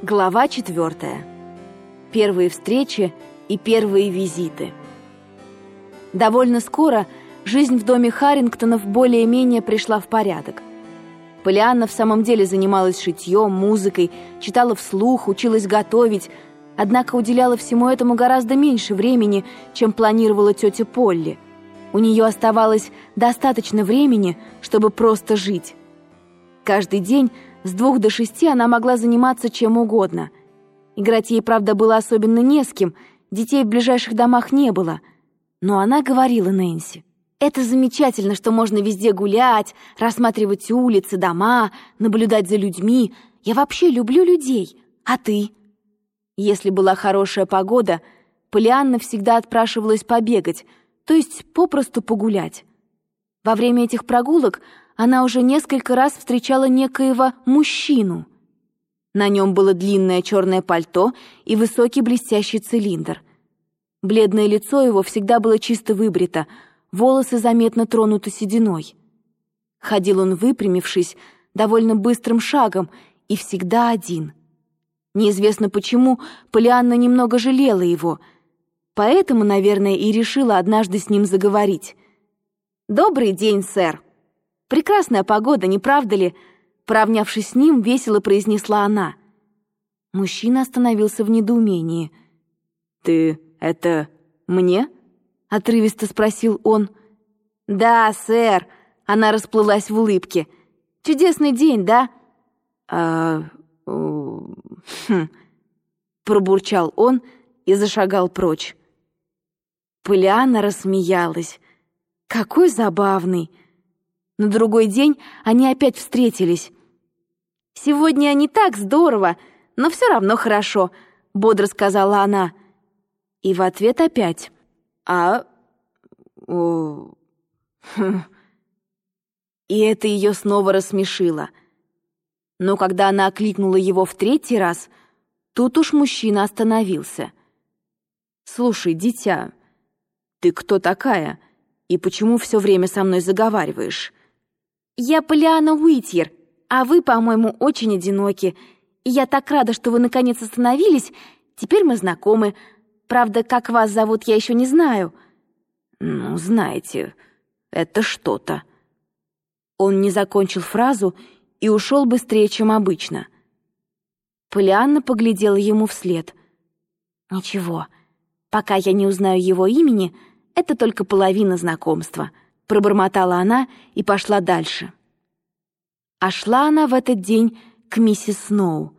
Глава четвертая. Первые встречи и первые визиты. Довольно скоро жизнь в доме Харрингтонов более-менее пришла в порядок. Полианна в самом деле занималась шитьем, музыкой, читала вслух, училась готовить, однако уделяла всему этому гораздо меньше времени, чем планировала тетя Полли. У нее оставалось достаточно времени, чтобы просто жить. Каждый день с двух до шести она могла заниматься чем угодно. Играть ей, правда, было особенно не с кем, детей в ближайших домах не было. Но она говорила Нэнси. «Это замечательно, что можно везде гулять, рассматривать улицы, дома, наблюдать за людьми. Я вообще люблю людей. А ты?» Если была хорошая погода, Полианна всегда отпрашивалась побегать, то есть попросту погулять. Во время этих прогулок она уже несколько раз встречала некоего мужчину. На нем было длинное черное пальто и высокий блестящий цилиндр. Бледное лицо его всегда было чисто выбрито, волосы заметно тронуты сединой. Ходил он выпрямившись, довольно быстрым шагом и всегда один. Неизвестно почему, Полианна немного жалела его, поэтому, наверное, и решила однажды с ним заговорить. «Добрый день, сэр!» Прекрасная погода, не правда ли?» Поравнявшись с ним, весело произнесла она. Мужчина остановился в недоумении. «Ты это мне?» — отрывисто спросил он. «Да, сэр», — она расплылась в улыбке. «Чудесный день, да?» «А... хм...» — пробурчал он и зашагал прочь. Полиана рассмеялась. «Какой забавный!» На другой день они опять встретились. «Сегодня не так здорово, но все равно хорошо», — бодро сказала она. И в ответ опять. «А... О... Хм». И это ее снова рассмешило. Но когда она окликнула его в третий раз, тут уж мужчина остановился. «Слушай, дитя, ты кто такая? И почему все время со мной заговариваешь?» «Я Полиана Уитьер, а вы, по-моему, очень одиноки. Я так рада, что вы наконец остановились. Теперь мы знакомы. Правда, как вас зовут, я еще не знаю». «Ну, знаете, это что-то». Он не закончил фразу и ушел быстрее, чем обычно. Полианна поглядела ему вслед. «Ничего, пока я не узнаю его имени, это только половина знакомства» пробормотала она и пошла дальше. А шла она в этот день к миссис Сноу.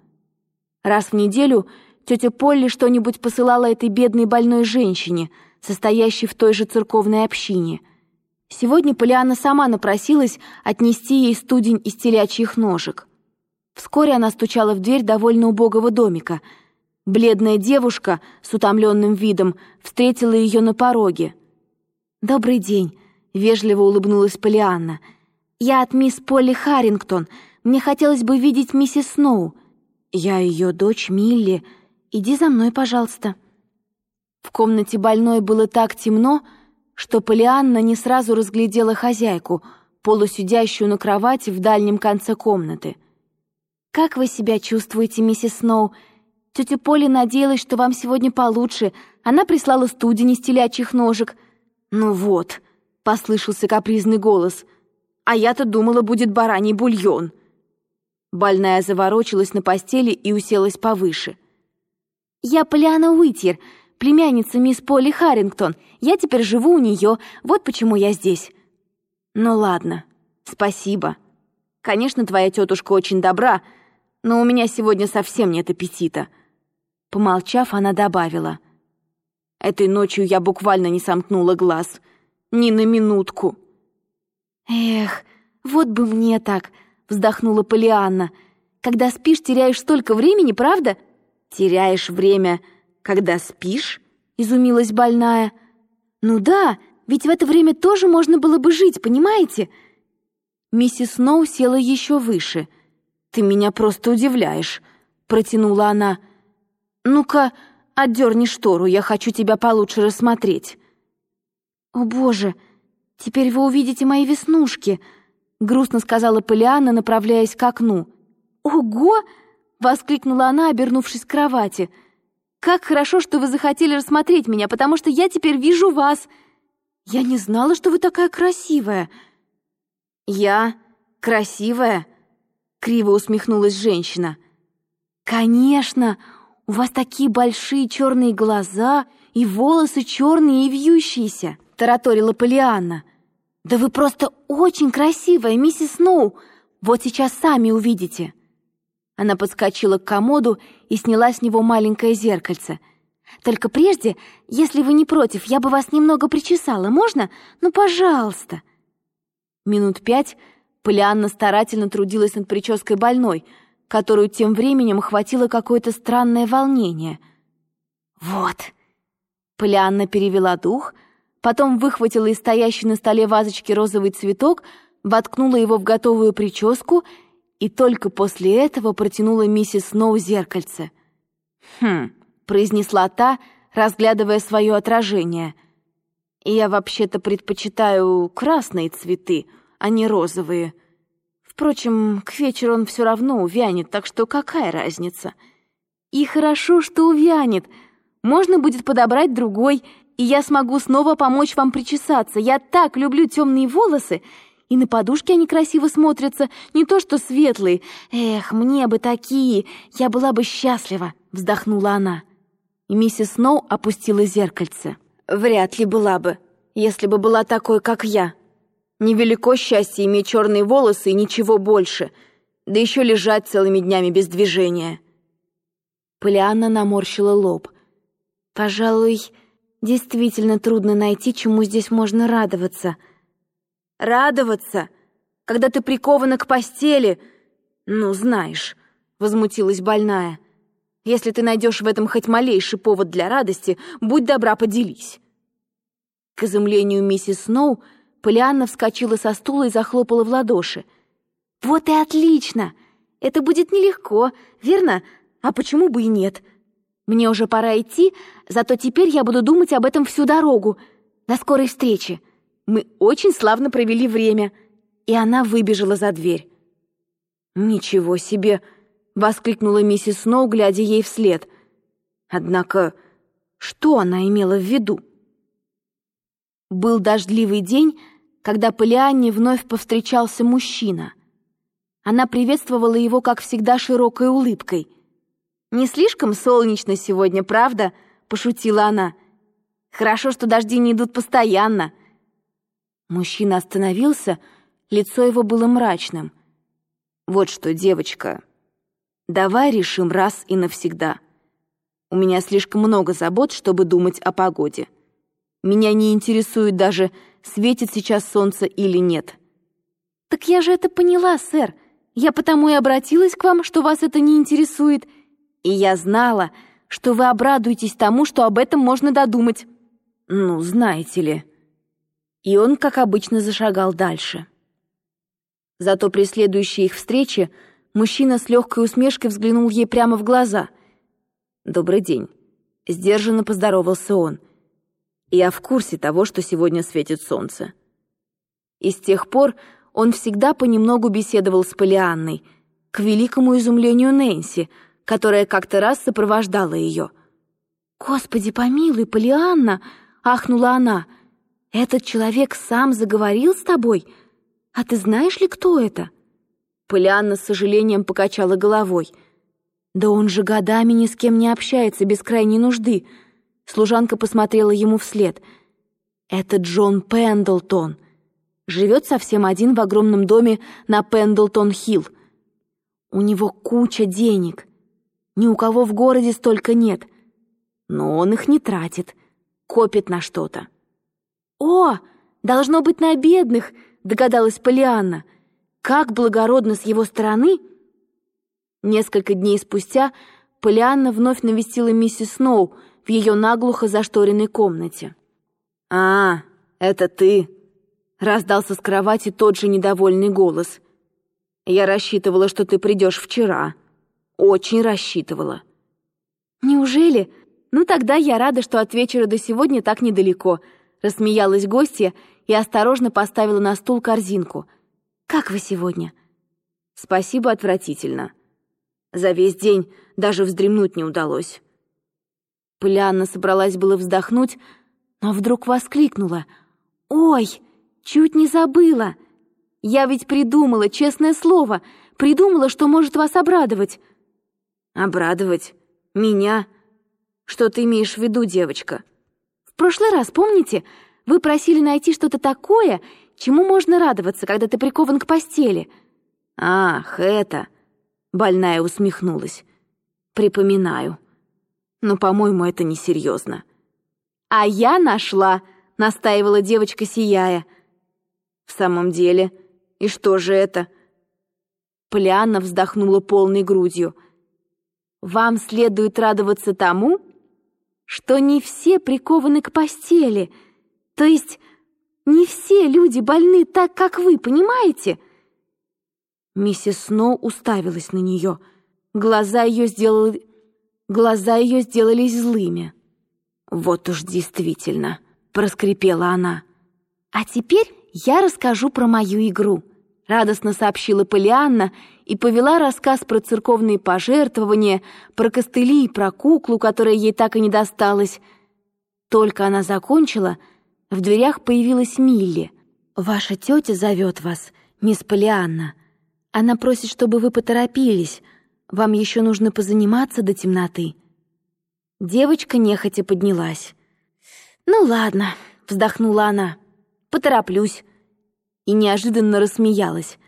Раз в неделю тетя Полли что-нибудь посылала этой бедной больной женщине, состоящей в той же церковной общине. Сегодня Полиана сама напросилась отнести ей студень из телячьих ножек. Вскоре она стучала в дверь довольно убогого домика. Бледная девушка с утомленным видом встретила ее на пороге. «Добрый день», — вежливо улыбнулась Полианна. «Я от мисс Полли Харрингтон. Мне хотелось бы видеть миссис Сноу. Я ее дочь Милли. Иди за мной, пожалуйста». В комнате больной было так темно, что Полианна не сразу разглядела хозяйку, полусидящую на кровати в дальнем конце комнаты. «Как вы себя чувствуете, миссис Сноу? Тетя Поли надеялась, что вам сегодня получше. Она прислала студень из телячьих ножек. Ну вот», — послышался капризный голос. «А я-то думала, будет бараний бульон». Больная заворочилась на постели и уселась повыше. «Я Полиана Уитьер, племянница мисс Полли Харрингтон. Я теперь живу у нее, вот почему я здесь». «Ну ладно, спасибо. Конечно, твоя тетушка очень добра, но у меня сегодня совсем нет аппетита». Помолчав, она добавила. «Этой ночью я буквально не сомкнула глаз» ни на минутку». «Эх, вот бы мне так!» — вздохнула Полианна. «Когда спишь, теряешь столько времени, правда?» «Теряешь время, когда спишь?» — изумилась больная. «Ну да, ведь в это время тоже можно было бы жить, понимаете?» Миссис Сноу села еще выше. «Ты меня просто удивляешь», — протянула она. «Ну-ка, отдерни штору, я хочу тебя получше рассмотреть». «О, боже, теперь вы увидите мои веснушки», — грустно сказала Полианна, направляясь к окну. «Ого! — воскликнула она, обернувшись к кровати. «Как хорошо, что вы захотели рассмотреть меня, потому что я теперь вижу вас. Я не знала, что вы такая красивая». «Я красивая?» — криво усмехнулась женщина. «Конечно! У вас такие большие черные глаза и волосы черные и вьющиеся!» — тараторила Полианна. «Да вы просто очень красивая, миссис Сноу! Вот сейчас сами увидите!» Она подскочила к комоду и сняла с него маленькое зеркальце. «Только прежде, если вы не против, я бы вас немного причесала, можно? Ну, пожалуйста!» Минут пять Полианна старательно трудилась над прической больной, которую тем временем охватило какое-то странное волнение. «Вот!» Полианна перевела дух, потом выхватила из стоящей на столе вазочки розовый цветок, воткнула его в готовую прическу и только после этого протянула миссис Сноу зеркальце. «Хм», — произнесла та, разглядывая свое отражение. «Я вообще-то предпочитаю красные цветы, а не розовые. Впрочем, к вечеру он все равно увянет, так что какая разница? И хорошо, что увянет. Можно будет подобрать другой, и я смогу снова помочь вам причесаться. Я так люблю темные волосы, и на подушке они красиво смотрятся, не то что светлые. Эх, мне бы такие, я была бы счастлива, вздохнула она. И миссис Сноу опустила зеркальце. Вряд ли была бы, если бы была такой, как я. Невелико счастье иметь черные волосы и ничего больше, да еще лежать целыми днями без движения. Полианна наморщила лоб. Пожалуй, действительно трудно найти, чему здесь можно радоваться — Радоваться, когда ты прикована к постели? Ну, знаешь, возмутилась больная. Если ты найдешь в этом хоть малейший повод для радости, будь добра, поделись. К изумлению миссис Сноу, Полианна вскочила со стула и захлопала в ладоши. «Вот и отлично! Это будет нелегко, верно? А почему бы и нет? Мне уже пора идти, зато теперь я буду думать об этом всю дорогу. До скорой встречи!» Мы очень славно провели время». И она выбежала за дверь. «Ничего себе!» — воскликнула миссис Сноу, глядя ей вслед. Однако, что она имела в виду? Был дождливый день, когда Полианне вновь повстречался мужчина. Она приветствовала его, как всегда, широкой улыбкой. «Не слишком солнечно сегодня, правда?» — пошутила она. «Хорошо, что дожди не идут постоянно. Мужчина остановился, лицо его было мрачным. «Вот что, девочка, давай решим раз и навсегда. У меня слишком много забот, чтобы думать о погоде. Меня не интересует даже, светит сейчас солнце или нет». «Так я же это поняла, сэр. Я потому и обратилась к вам, что вас это не интересует. И я знала, что вы обрадуетесь тому, что об этом можно додумать». «Ну, знаете ли...» и он, как обычно, зашагал дальше. Зато при следующей их встрече мужчина с легкой усмешкой взглянул ей прямо в глаза. «Добрый день», — сдержанно поздоровался он. «Я в курсе того, что сегодня светит солнце». И с тех пор он всегда понемногу беседовал с Полианной, к великому изумлению Нэнси, которая как-то раз сопровождала ее. «Господи помилуй, Полианна!» — ахнула она — «Этот человек сам заговорил с тобой? А ты знаешь ли, кто это?» Полианна с сожалением покачала головой. «Да он же годами ни с кем не общается без крайней нужды». Служанка посмотрела ему вслед. «Это Джон Пендлтон. Живет совсем один в огромном доме на Пендлтон-Хилл. У него куча денег. Ни у кого в городе столько нет. Но он их не тратит, копит на что-то. «О, должно быть на бедных!» — догадалась Полианна. «Как благородно с его стороны!» Несколько дней спустя Полианна вновь навестила миссис Сноу в ее наглухо зашторенной комнате. «А, это ты!» — раздался с кровати тот же недовольный голос. «Я рассчитывала, что ты придешь вчера. Очень рассчитывала». «Неужели? Ну тогда я рада, что от вечера до сегодня так недалеко», Рассмеялась гостья и осторожно поставила на стул корзинку. «Как вы сегодня?» «Спасибо, отвратительно». За весь день даже вздремнуть не удалось. Полианна собралась было вздохнуть, но вдруг воскликнула. «Ой, чуть не забыла! Я ведь придумала, честное слово, придумала, что может вас обрадовать». «Обрадовать? Меня? Что ты имеешь в виду, девочка?» «В прошлый раз, помните, вы просили найти что-то такое, чему можно радоваться, когда ты прикован к постели?» «Ах, это...» — больная усмехнулась. «Припоминаю. Но, по-моему, это несерьезно». «А я нашла!» — настаивала девочка, сияя. «В самом деле, и что же это?» Полианна вздохнула полной грудью. «Вам следует радоваться тому, что не все прикованы к постели, то есть не все люди больны так, как вы, понимаете?» Миссис Сноу уставилась на нее. Глаза ее сделали... Глаза ее сделались злыми. «Вот уж действительно», — проскрипела она. «А теперь я расскажу про мою игру», — радостно сообщила Полианна и повела рассказ про церковные пожертвования, про костыли и про куклу, которая ей так и не досталась. Только она закончила, в дверях появилась Милли. «Ваша тетя зовет вас, мисс Полианна. Она просит, чтобы вы поторопились. Вам еще нужно позаниматься до темноты». Девочка нехотя поднялась. «Ну ладно», — вздохнула она, — «потороплюсь». И неожиданно рассмеялась.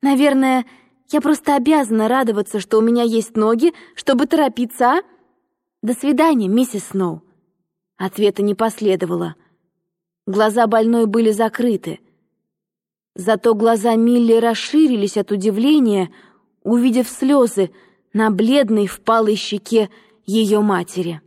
«Наверное, я просто обязана радоваться, что у меня есть ноги, чтобы торопиться, а? До свидания, миссис Сноу». Ответа не последовало. Глаза больной были закрыты. Зато глаза Милли расширились от удивления, увидев слезы на бледной впалой щеке ее матери.